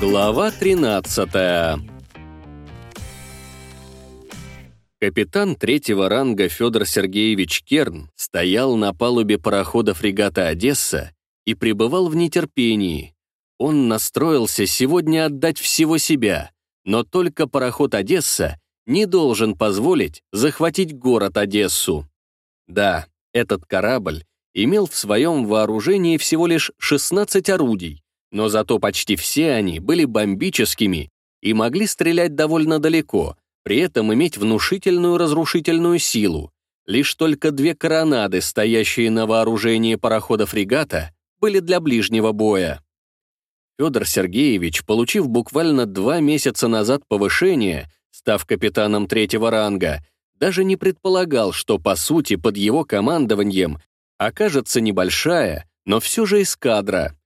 Глава 13 Капитан третьего ранга Федор Сергеевич Керн стоял на палубе парохода фрегата «Одесса» и пребывал в нетерпении. Он настроился сегодня отдать всего себя, но только пароход «Одесса» не должен позволить захватить город Одессу. Да, этот корабль имел в своем вооружении всего лишь 16 орудий, но зато почти все они были бомбическими и могли стрелять довольно далеко, при этом иметь внушительную разрушительную силу. Лишь только две коронады, стоящие на вооружении парохода-фрегата, были для ближнего боя. Федор Сергеевич, получив буквально два месяца назад повышение, став капитаном третьего ранга, даже не предполагал, что, по сути, под его командованием окажется небольшая, но все же эскадра.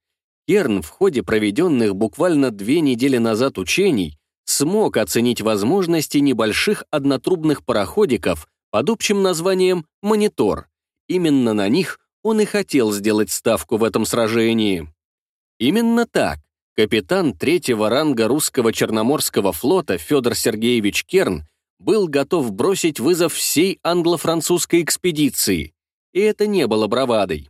Керн в ходе проведенных буквально две недели назад учений смог оценить возможности небольших однотрубных пароходиков под общим названием «Монитор». Именно на них он и хотел сделать ставку в этом сражении. Именно так капитан третьего ранга русского Черноморского флота Федор Сергеевич Керн был готов бросить вызов всей англо-французской экспедиции. И это не было бравадой.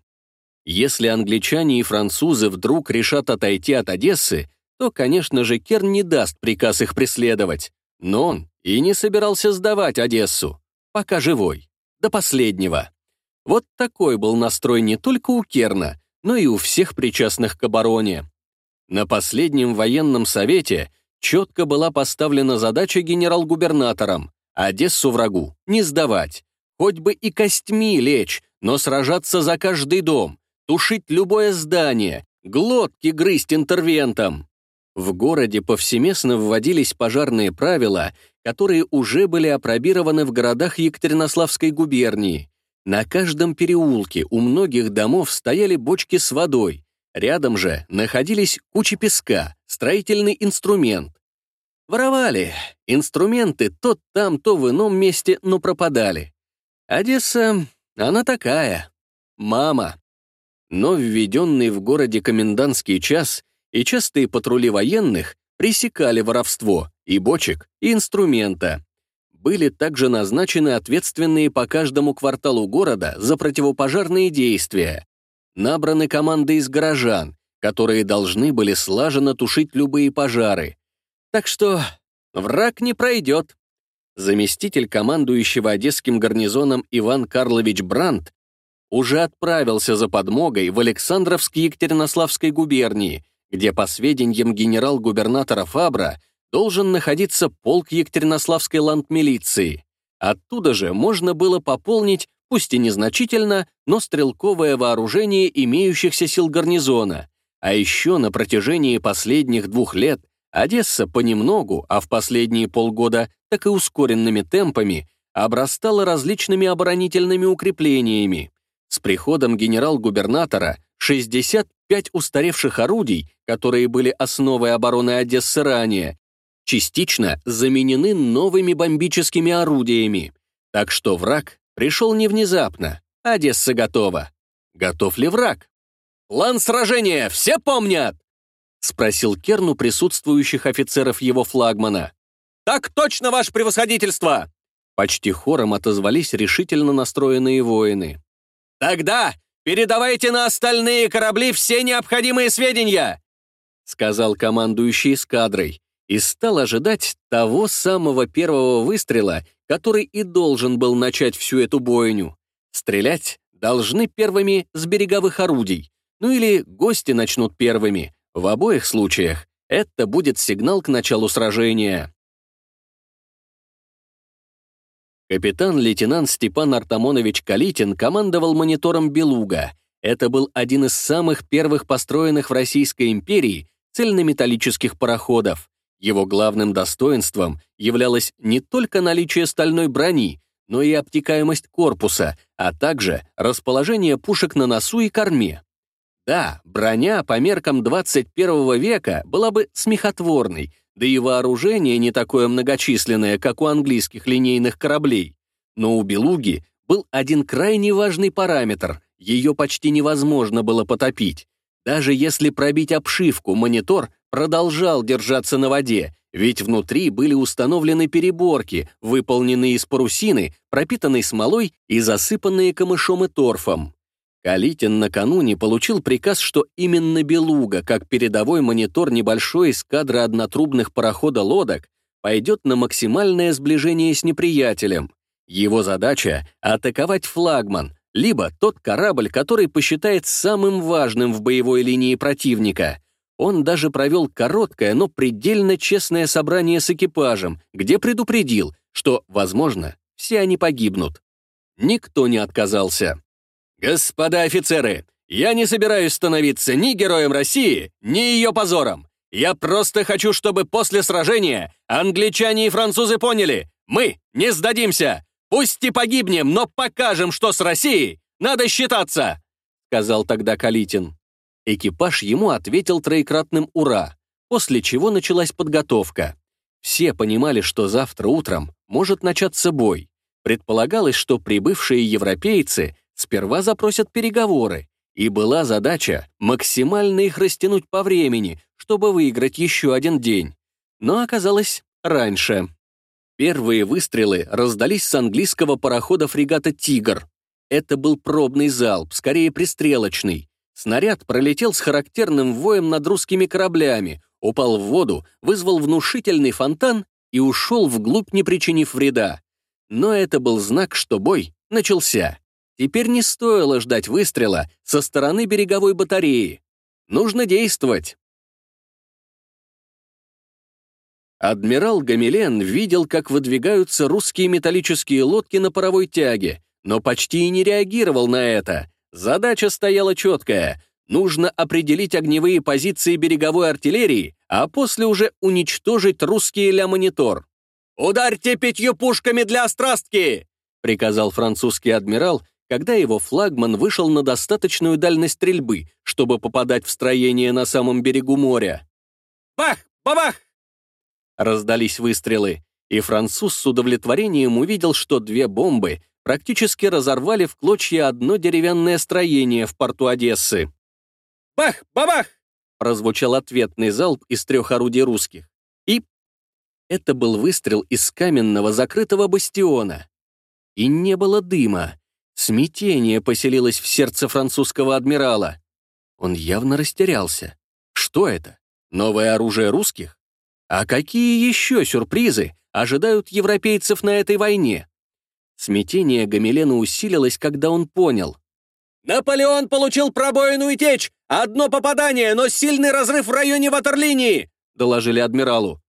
Если англичане и французы вдруг решат отойти от Одессы, то, конечно же, Керн не даст приказ их преследовать. Но он и не собирался сдавать Одессу, пока живой, до последнего. Вот такой был настрой не только у Керна, но и у всех причастных к обороне. На последнем военном совете четко была поставлена задача генерал-губернаторам Одессу врагу не сдавать, хоть бы и костьми лечь, но сражаться за каждый дом, тушить любое здание, глотки грызть интервентам. В городе повсеместно вводились пожарные правила, которые уже были опробированы в городах Екатеринославской губернии. На каждом переулке у многих домов стояли бочки с водой, рядом же находились кучи песка, строительный инструмент. Воровали. Инструменты то там, то в ином месте, но пропадали. Одесса, она такая. Мама. Но введенный в городе комендантский час и частые патрули военных пресекали воровство и бочек, и инструмента. Были также назначены ответственные по каждому кварталу города за противопожарные действия. Набраны команды из горожан, которые должны были слаженно тушить любые пожары. Так что враг не пройдет. Заместитель командующего Одесским гарнизоном Иван Карлович Брандт уже отправился за подмогой в Александровск Екатеринославской губернии, где, по сведениям генерал-губернатора Фабра, должен находиться полк Екатеринославской ландмилиции. Оттуда же можно было пополнить, пусть и незначительно, но стрелковое вооружение имеющихся сил гарнизона. А еще на протяжении последних двух лет Одесса понемногу, а в последние полгода так и ускоренными темпами, обрастала различными оборонительными укреплениями. С приходом генерал-губернатора 65 устаревших орудий, которые были основой обороны Одессы ранее, частично заменены новыми бомбическими орудиями. Так что враг пришел не внезапно. Одесса готова. Готов ли враг? «План сражения все помнят?» — спросил Керну присутствующих офицеров его флагмана. «Так точно, ваше превосходительство!» Почти хором отозвались решительно настроенные воины. «Тогда передавайте на остальные корабли все необходимые сведения!» сказал командующий эскадрой и стал ожидать того самого первого выстрела, который и должен был начать всю эту бойню. Стрелять должны первыми с береговых орудий, ну или гости начнут первыми. В обоих случаях это будет сигнал к началу сражения. Капитан-лейтенант Степан Артамонович Калитин командовал монитором «Белуга». Это был один из самых первых построенных в Российской империи цельнометаллических пароходов. Его главным достоинством являлось не только наличие стальной брони, но и обтекаемость корпуса, а также расположение пушек на носу и корме. Да, броня по меркам 21 века была бы смехотворной, да и вооружение не такое многочисленное, как у английских линейных кораблей. Но у «Белуги» был один крайне важный параметр — ее почти невозможно было потопить. Даже если пробить обшивку, монитор продолжал держаться на воде, ведь внутри были установлены переборки, выполненные из парусины, пропитанной смолой и засыпанные камышом и торфом. Калитин накануне получил приказ, что именно «Белуга», как передовой монитор небольшой эскадры однотрубных парохода-лодок, пойдет на максимальное сближение с неприятелем. Его задача — атаковать флагман, либо тот корабль, который посчитает самым важным в боевой линии противника. Он даже провел короткое, но предельно честное собрание с экипажем, где предупредил, что, возможно, все они погибнут. Никто не отказался. «Господа офицеры, я не собираюсь становиться ни героем России, ни ее позором. Я просто хочу, чтобы после сражения англичане и французы поняли, мы не сдадимся. Пусть и погибнем, но покажем, что с Россией надо считаться», — сказал тогда Калитин. Экипаж ему ответил троекратным «Ура», после чего началась подготовка. Все понимали, что завтра утром может начаться бой. Предполагалось, что прибывшие европейцы сперва запросят переговоры, и была задача максимально их растянуть по времени, чтобы выиграть еще один день. Но оказалось раньше. Первые выстрелы раздались с английского парохода фрегата «Тигр». Это был пробный залп, скорее пристрелочный. Снаряд пролетел с характерным воем над русскими кораблями, упал в воду, вызвал внушительный фонтан и ушел вглубь, не причинив вреда. Но это был знак, что бой начался. Теперь не стоило ждать выстрела со стороны береговой батареи. Нужно действовать. Адмирал Гамилен видел, как выдвигаются русские металлические лодки на паровой тяге, но почти и не реагировал на это. Задача стояла четкая. Нужно определить огневые позиции береговой артиллерии, а после уже уничтожить русские ля-монитор. «Ударьте пятью пушками для острастки!» — приказал французский адмирал, когда его флагман вышел на достаточную дальность стрельбы, чтобы попадать в строение на самом берегу моря. «Бах! Бабах!» Раздались выстрелы, и француз с удовлетворением увидел, что две бомбы практически разорвали в клочья одно деревянное строение в порту Одессы. «Бах! Бабах!» прозвучал ответный залп из трех орудий русских. И это был выстрел из каменного закрытого бастиона. И не было дыма. Смятение поселилось в сердце французского адмирала. Он явно растерялся. Что это? Новое оружие русских? А какие еще сюрпризы ожидают европейцев на этой войне? Смятение Гамилена усилилось, когда он понял. «Наполеон получил пробоину и течь! Одно попадание, но сильный разрыв в районе ватерлинии!» доложили адмиралу.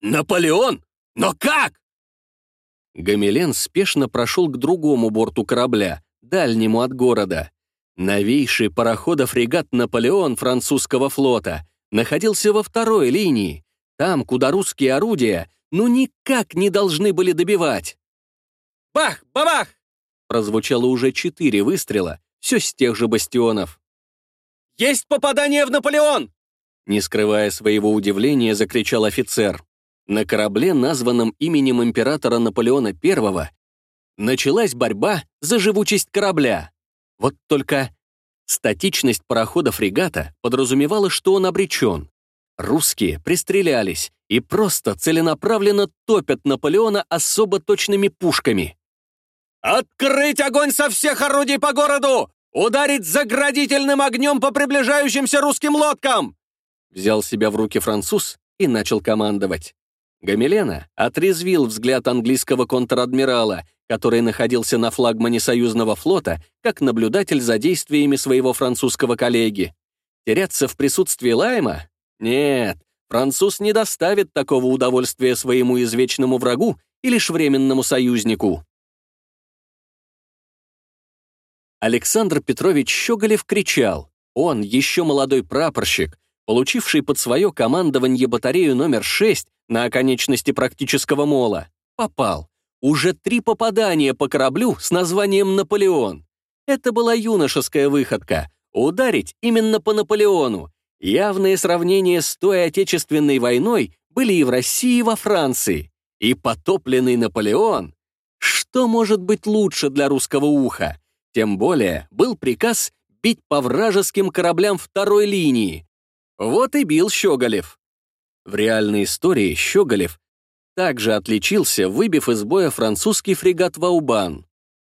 «Наполеон? Но как?» Гамилен спешно прошел к другому борту корабля, дальнему от города. Новейший парохода-фрегат «Наполеон» французского флота находился во второй линии, там, куда русские орудия ну никак не должны были добивать. «Бах! Бабах!» Прозвучало уже четыре выстрела, все с тех же бастионов. «Есть попадание в Наполеон!» Не скрывая своего удивления, закричал офицер. На корабле, названном именем императора Наполеона I, началась борьба за живучесть корабля. Вот только статичность парохода-фрегата подразумевала, что он обречен. Русские пристрелялись и просто целенаправленно топят Наполеона особо точными пушками. «Открыть огонь со всех орудий по городу! Ударить заградительным огнем по приближающимся русским лодкам!» Взял себя в руки француз и начал командовать. Гамилена отрезвил взгляд английского контр-адмирала, который находился на флагмане союзного флота, как наблюдатель за действиями своего французского коллеги. Теряться в присутствии Лайма нет, француз не доставит такого удовольствия своему извечному врагу и лишь временному союзнику. Александр Петрович Щеголев кричал. Он, еще молодой прапорщик, получивший под свое командование батарею номер 6 на оконечности практического мола, попал. Уже три попадания по кораблю с названием «Наполеон». Это была юношеская выходка — ударить именно по Наполеону, Явные сравнения с той Отечественной войной были и в России, и во Франции. И потопленный Наполеон. Что может быть лучше для русского уха? Тем более был приказ бить по вражеским кораблям второй линии. Вот и бил Щеголев. В реальной истории Щеголев также отличился, выбив из боя французский фрегат «Ваубан».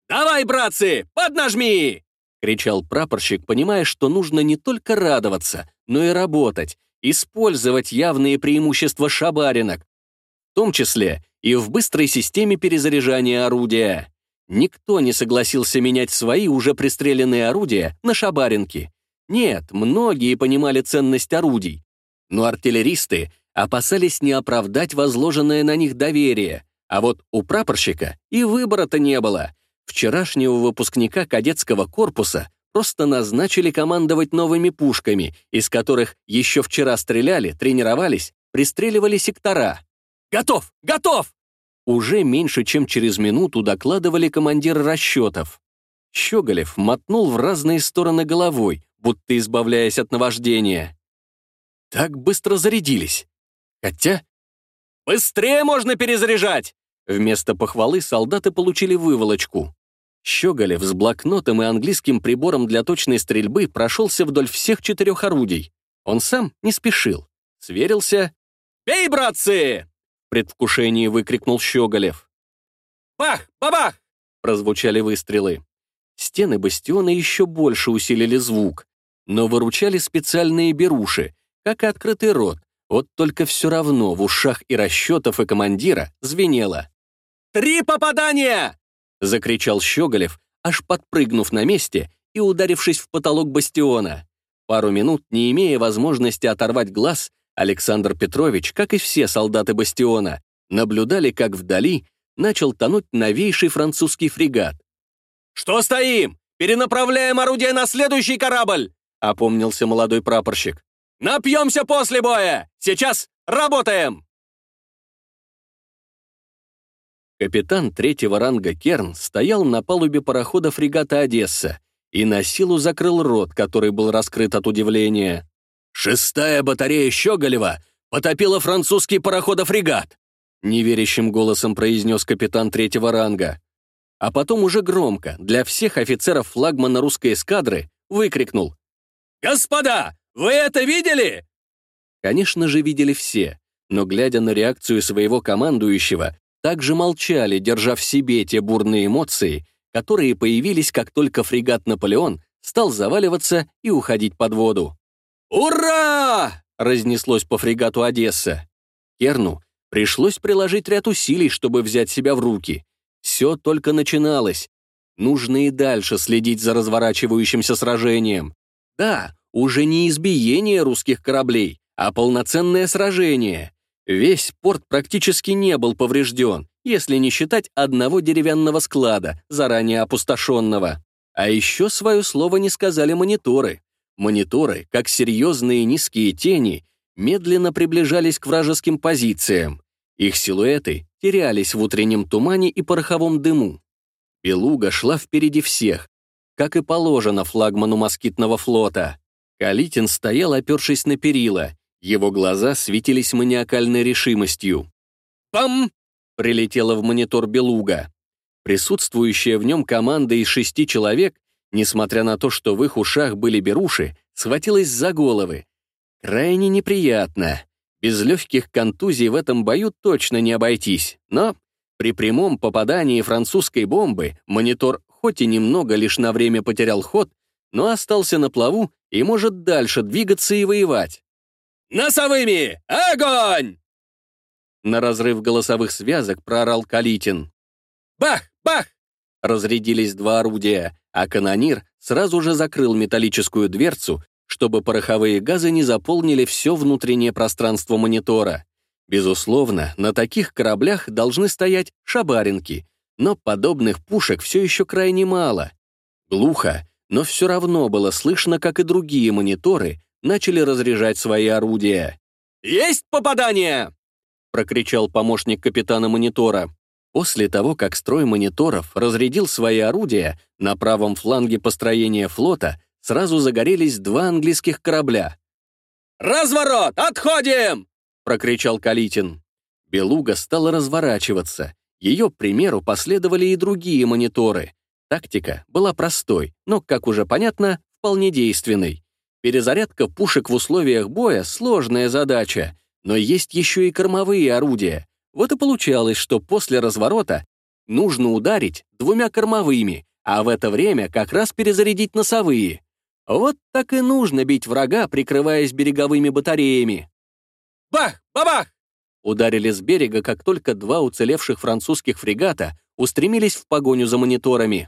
«Давай, братцы, поднажми!» — кричал прапорщик, понимая, что нужно не только радоваться, но и работать, использовать явные преимущества шабаринок, в том числе и в быстрой системе перезаряжания орудия. Никто не согласился менять свои уже пристреленные орудия на шабаринки. Нет, многие понимали ценность орудий, но артиллеристы опасались не оправдать возложенное на них доверие, а вот у прапорщика и выбора-то не было. Вчерашнего выпускника кадетского корпуса просто назначили командовать новыми пушками, из которых еще вчера стреляли, тренировались, пристреливали сектора. «Готов! Готов!» Уже меньше чем через минуту докладывали командиры расчетов. Щеголев мотнул в разные стороны головой, будто избавляясь от наваждения. Так быстро зарядились. Хотя... «Быстрее можно перезаряжать!» Вместо похвалы солдаты получили выволочку. Щеголев с блокнотом и английским прибором для точной стрельбы прошелся вдоль всех четырех орудий. Он сам не спешил. Сверился. «Бей, братцы!» предвкушении выкрикнул Щеголев. «Бах! Бабах!» — прозвучали выстрелы. Стены бастиона еще больше усилили звук, но выручали специальные беруши, как и открытый рот, вот только все равно в ушах и расчетов и командира звенело. «Три попадания!» — закричал Щеголев, аж подпрыгнув на месте и ударившись в потолок бастиона. Пару минут, не имея возможности оторвать глаз, Александр Петрович, как и все солдаты бастиона, наблюдали, как вдали начал тонуть новейший французский фрегат. «Что стоим? Перенаправляем орудие на следующий корабль!» — опомнился молодой прапорщик. «Напьемся после боя! Сейчас работаем!» Капитан третьего ранга Керн стоял на палубе парохода фрегата «Одесса» и на силу закрыл рот, который был раскрыт от удивления. «Шестая батарея Щеголева потопила французский парохода-фрегат», неверящим голосом произнес капитан третьего ранга. А потом уже громко, для всех офицеров флагмана русской эскадры, выкрикнул. «Господа, вы это видели?» Конечно же, видели все, но, глядя на реакцию своего командующего, также молчали, держа в себе те бурные эмоции, которые появились, как только фрегат «Наполеон» стал заваливаться и уходить под воду. «Ура!» — разнеслось по фрегату Одесса. Керну пришлось приложить ряд усилий, чтобы взять себя в руки. Все только начиналось. Нужно и дальше следить за разворачивающимся сражением. Да, уже не избиение русских кораблей, а полноценное сражение. Весь порт практически не был поврежден, если не считать одного деревянного склада, заранее опустошенного. А еще свое слово не сказали мониторы. Мониторы, как серьезные низкие тени, медленно приближались к вражеским позициям. Их силуэты терялись в утреннем тумане и пороховом дыму. Белуга шла впереди всех, как и положено флагману москитного флота. Калитин стоял, опершись на перила. Его глаза светились маниакальной решимостью. «Пам!» — прилетела в монитор Белуга. Присутствующая в нем команда из шести человек несмотря на то, что в их ушах были беруши, схватилась за головы. Крайне неприятно. Без легких контузий в этом бою точно не обойтись, но при прямом попадании французской бомбы монитор хоть и немного лишь на время потерял ход, но остался на плаву и может дальше двигаться и воевать. «Носовыми! Огонь!» На разрыв голосовых связок проорал Калитин. «Бах! Бах!» Разрядились два орудия а канонир сразу же закрыл металлическую дверцу, чтобы пороховые газы не заполнили все внутреннее пространство монитора. Безусловно, на таких кораблях должны стоять шабаринки, но подобных пушек все еще крайне мало. Глухо, но все равно было слышно, как и другие мониторы начали разряжать свои орудия. «Есть попадание!» — прокричал помощник капитана монитора. После того, как строй мониторов разрядил свои орудия, на правом фланге построения флота сразу загорелись два английских корабля. «Разворот! Отходим!» — прокричал Калитин. Белуга стала разворачиваться. Ее примеру последовали и другие мониторы. Тактика была простой, но, как уже понятно, вполне действенной. Перезарядка пушек в условиях боя — сложная задача, но есть еще и кормовые орудия. Вот и получалось, что после разворота нужно ударить двумя кормовыми, а в это время как раз перезарядить носовые. Вот так и нужно бить врага, прикрываясь береговыми батареями. Бах! Бабах! Ударили с берега, как только два уцелевших французских фрегата устремились в погоню за мониторами.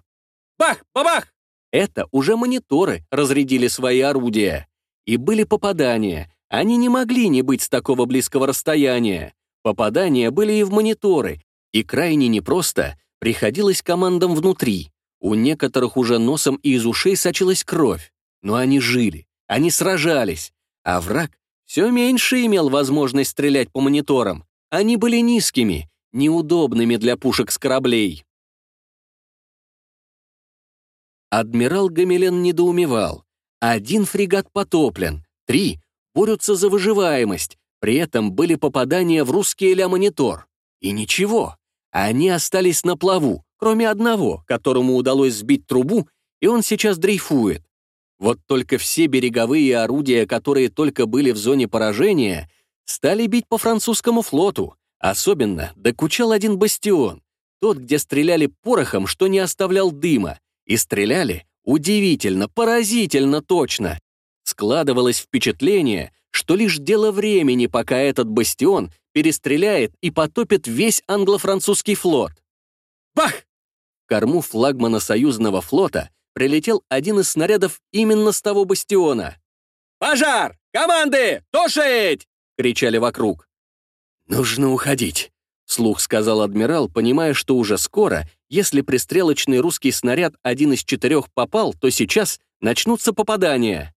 Бах! Бабах! Это уже мониторы разрядили свои орудия. И были попадания. Они не могли не быть с такого близкого расстояния. Попадания были и в мониторы, и крайне непросто приходилось командам внутри. У некоторых уже носом и из ушей сочилась кровь. Но они жили, они сражались, а враг все меньше имел возможность стрелять по мониторам. Они были низкими, неудобными для пушек с кораблей. Адмирал Гамилен недоумевал. Один фрегат потоплен, три борются за выживаемость, при этом были попадания в русский ля-монитор. И ничего, они остались на плаву, кроме одного, которому удалось сбить трубу, и он сейчас дрейфует. Вот только все береговые орудия, которые только были в зоне поражения, стали бить по французскому флоту. Особенно докучал один бастион, тот, где стреляли порохом, что не оставлял дыма, и стреляли удивительно, поразительно точно. Складывалось впечатление, что лишь дело времени, пока этот бастион перестреляет и потопит весь англо-французский флот. Бах! Корму флагмана союзного флота прилетел один из снарядов именно с того бастиона. «Пожар! Команды! Тушить!» — кричали вокруг. «Нужно уходить», — слух сказал адмирал, понимая, что уже скоро, если пристрелочный русский снаряд один из четырех попал, то сейчас начнутся попадания.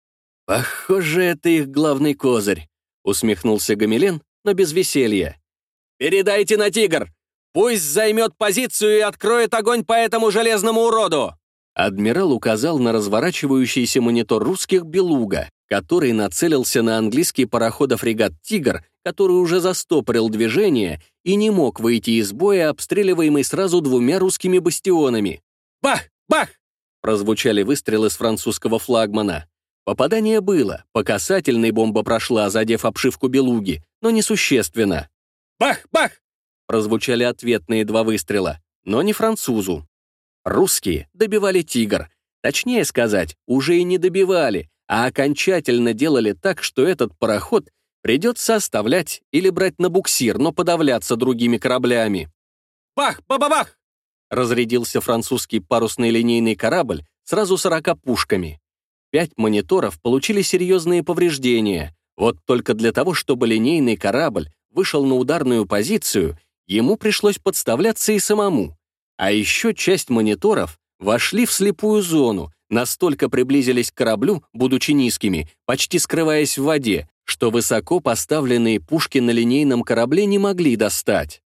«Похоже, это их главный козырь», — усмехнулся Гамилен, но без веселья. «Передайте на «Тигр». Пусть займет позицию и откроет огонь по этому железному уроду!» Адмирал указал на разворачивающийся монитор русских «Белуга», который нацелился на английский пароходов-фрегат «Тигр», который уже застопорил движение и не мог выйти из боя, обстреливаемый сразу двумя русскими бастионами. «Бах! Бах!» прозвучали выстрелы с французского флагмана. Попадание было, по касательной бомба прошла, задев обшивку «Белуги», но несущественно. «Бах! Бах!» прозвучали ответные два выстрела, но не французу. Русские добивали «Тигр». Точнее сказать, уже и не добивали, а окончательно делали так, что этот пароход придется оставлять или брать на буксир, но подавляться другими кораблями. «Бах! Ба-ба-бах!» разрядился французский парусный линейный корабль сразу сорока пушками. Пять мониторов получили серьезные повреждения. Вот только для того, чтобы линейный корабль вышел на ударную позицию, ему пришлось подставляться и самому. А еще часть мониторов вошли в слепую зону, настолько приблизились к кораблю, будучи низкими, почти скрываясь в воде, что высоко поставленные пушки на линейном корабле не могли достать.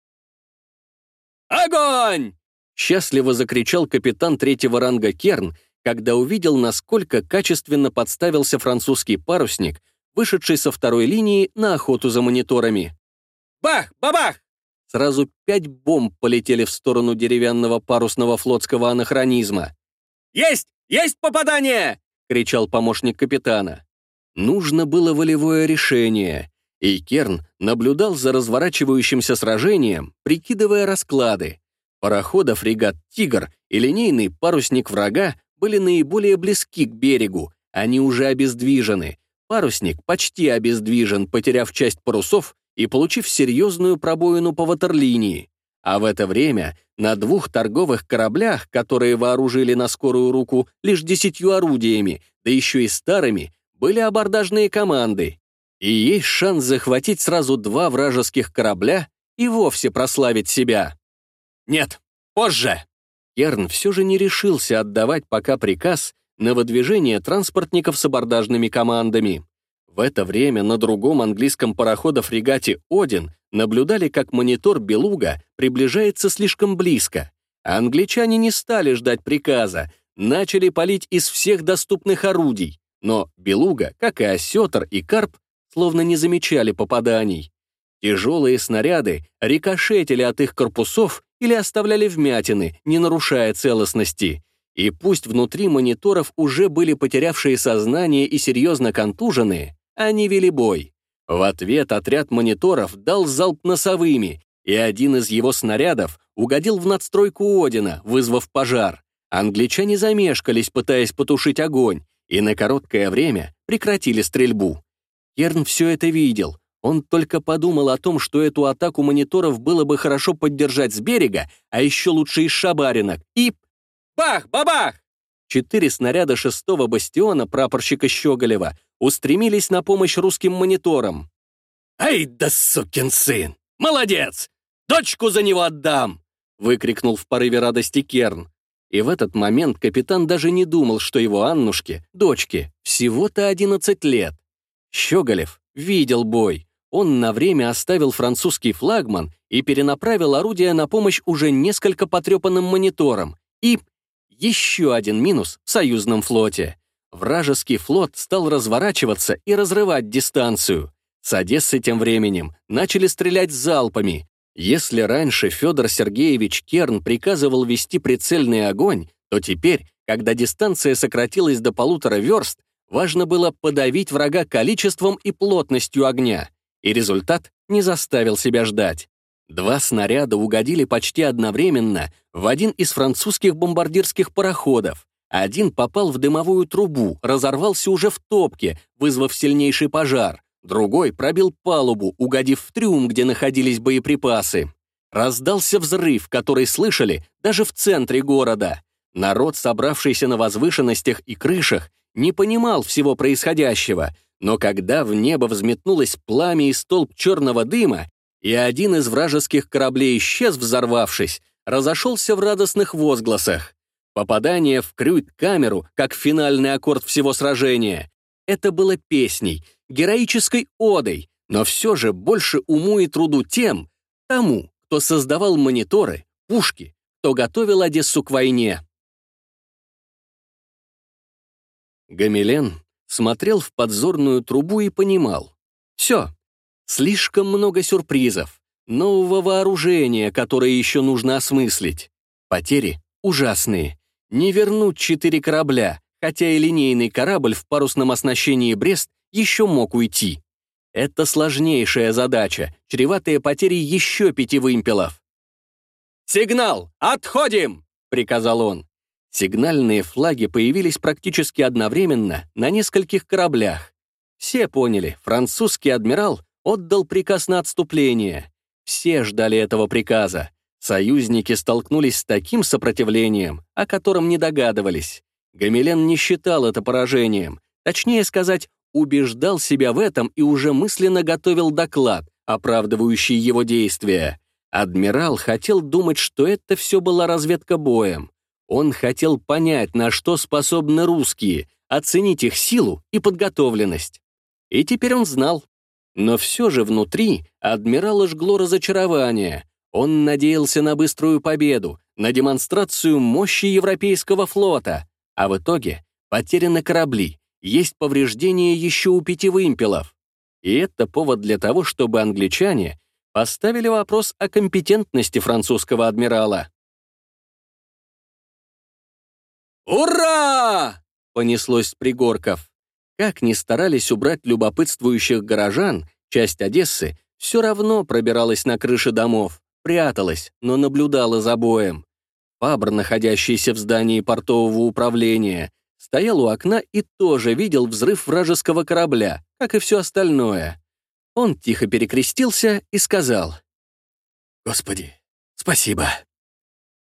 «Огонь!» — счастливо закричал капитан третьего ранга Керн, когда увидел, насколько качественно подставился французский парусник, вышедший со второй линии на охоту за мониторами. «Бах! Бабах!» Сразу пять бомб полетели в сторону деревянного парусного флотского анахронизма. «Есть! Есть попадание!» — кричал помощник капитана. Нужно было волевое решение, и Керн наблюдал за разворачивающимся сражением, прикидывая расклады. Парохода фрегат «Тигр» и линейный парусник врага были наиболее близки к берегу, они уже обездвижены. Парусник почти обездвижен, потеряв часть парусов и получив серьезную пробоину по ватерлинии. А в это время на двух торговых кораблях, которые вооружили на скорую руку лишь десятью орудиями, да еще и старыми, были абордажные команды. И есть шанс захватить сразу два вражеских корабля и вовсе прославить себя. Нет, позже. Керн все же не решился отдавать пока приказ на выдвижение транспортников с абордажными командами. В это время на другом английском парохода-фрегате «Один» наблюдали, как монитор «Белуга» приближается слишком близко. Англичане не стали ждать приказа, начали палить из всех доступных орудий, но «Белуга», как и «Осетр» и «Карп», словно не замечали попаданий. Тяжелые снаряды рикошетили от их корпусов или оставляли вмятины, не нарушая целостности. И пусть внутри мониторов уже были потерявшие сознание и серьезно контуженные, они вели бой. В ответ отряд мониторов дал залп носовыми, и один из его снарядов угодил в надстройку Одина, вызвав пожар. Англичане замешкались, пытаясь потушить огонь, и на короткое время прекратили стрельбу. Керн все это видел. Он только подумал о том, что эту атаку мониторов было бы хорошо поддержать с берега, а еще лучше из шабаринок, и... Бах-бабах! Четыре снаряда шестого бастиона прапорщика Щеголева устремились на помощь русским мониторам. «Ай да сукин сын! Молодец! Дочку за него отдам!» выкрикнул в порыве радости Керн. И в этот момент капитан даже не думал, что его Аннушке, дочке, всего-то 11 лет. Щеголев видел бой. Он на время оставил французский флагман и перенаправил орудие на помощь уже несколько потрепанным мониторам. И еще один минус в союзном флоте. Вражеский флот стал разворачиваться и разрывать дистанцию. С Одессы тем временем начали стрелять залпами. Если раньше Федор Сергеевич Керн приказывал вести прицельный огонь, то теперь, когда дистанция сократилась до полутора верст, важно было подавить врага количеством и плотностью огня. И результат не заставил себя ждать. Два снаряда угодили почти одновременно в один из французских бомбардирских пароходов. Один попал в дымовую трубу, разорвался уже в топке, вызвав сильнейший пожар. Другой пробил палубу, угодив в трюм, где находились боеприпасы. Раздался взрыв, который слышали даже в центре города. Народ, собравшийся на возвышенностях и крышах, не понимал всего происходящего, но когда в небо взметнулось пламя и столб черного дыма, и один из вражеских кораблей исчез, взорвавшись, разошелся в радостных возгласах. Попадание в крюйт-камеру, как финальный аккорд всего сражения, это было песней, героической одой, но все же больше уму и труду тем, тому, кто создавал мониторы, пушки, кто готовил Одессу к войне. Гамилен смотрел в подзорную трубу и понимал. Все, слишком много сюрпризов, нового вооружения, которое еще нужно осмыслить. Потери ужасные. Не вернуть четыре корабля, хотя и линейный корабль в парусном оснащении «Брест» еще мог уйти. Это сложнейшая задача, чреватая потерей еще пяти вымпелов. «Сигнал! Отходим!» — приказал он. Сигнальные флаги появились практически одновременно на нескольких кораблях. Все поняли, французский адмирал отдал приказ на отступление. Все ждали этого приказа. Союзники столкнулись с таким сопротивлением, о котором не догадывались. Гамилен не считал это поражением. Точнее сказать, убеждал себя в этом и уже мысленно готовил доклад, оправдывающий его действия. Адмирал хотел думать, что это все была разведка боем. Он хотел понять, на что способны русские, оценить их силу и подготовленность. И теперь он знал. Но все же внутри адмирала жгло разочарование. Он надеялся на быструю победу, на демонстрацию мощи европейского флота, а в итоге потеряны корабли, есть повреждения еще у пяти вымпелов. И это повод для того, чтобы англичане поставили вопрос о компетентности французского адмирала. «Ура!» — понеслось с пригорков. Как ни старались убрать любопытствующих горожан, часть Одессы все равно пробиралась на крыши домов, пряталась, но наблюдала за боем. Фабр, находящийся в здании портового управления, стоял у окна и тоже видел взрыв вражеского корабля, как и все остальное. Он тихо перекрестился и сказал, «Господи, спасибо».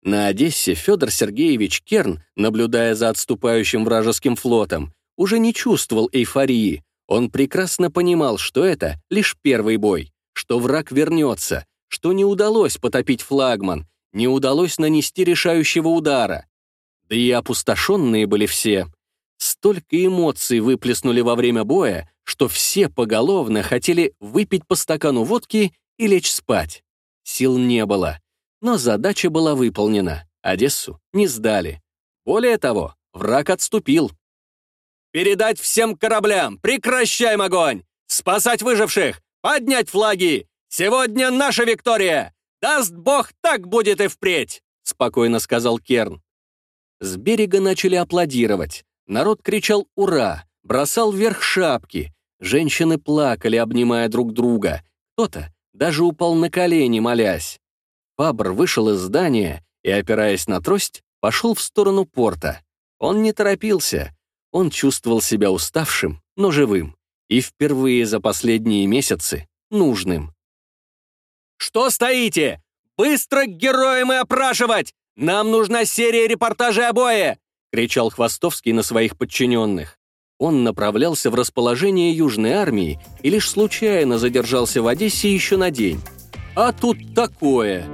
На Одессе Федор Сергеевич Керн, наблюдая за отступающим вражеским флотом, уже не чувствовал эйфории. Он прекрасно понимал, что это лишь первый бой, что враг вернется, что не удалось потопить флагман, не удалось нанести решающего удара. Да и опустошенные были все. Столько эмоций выплеснули во время боя, что все поголовно хотели выпить по стакану водки и лечь спать. Сил не было. Но задача была выполнена. Одессу не сдали. Более того, враг отступил. «Передать всем кораблям! Прекращаем огонь! Спасать выживших! Поднять флаги! Сегодня наша Виктория! Даст бог, так будет и впредь!» спокойно сказал Керн. С берега начали аплодировать. Народ кричал «Ура!», бросал вверх шапки. Женщины плакали, обнимая друг друга. Кто-то даже упал на колени, молясь. Фабр вышел из здания и, опираясь на трость, пошел в сторону порта. Он не торопился. Он чувствовал себя уставшим, но живым. И впервые за последние месяцы нужным. «Что стоите? Быстро к героям и опрашивать! Нам нужна серия репортажей обои!» — кричал Хвостовский на своих подчиненных. Он направлялся в расположение Южной армии и лишь случайно задержался в Одессе еще на день. А тут такое...